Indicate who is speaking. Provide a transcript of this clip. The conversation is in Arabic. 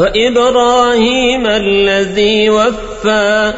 Speaker 1: وإبراهيم الذي وفى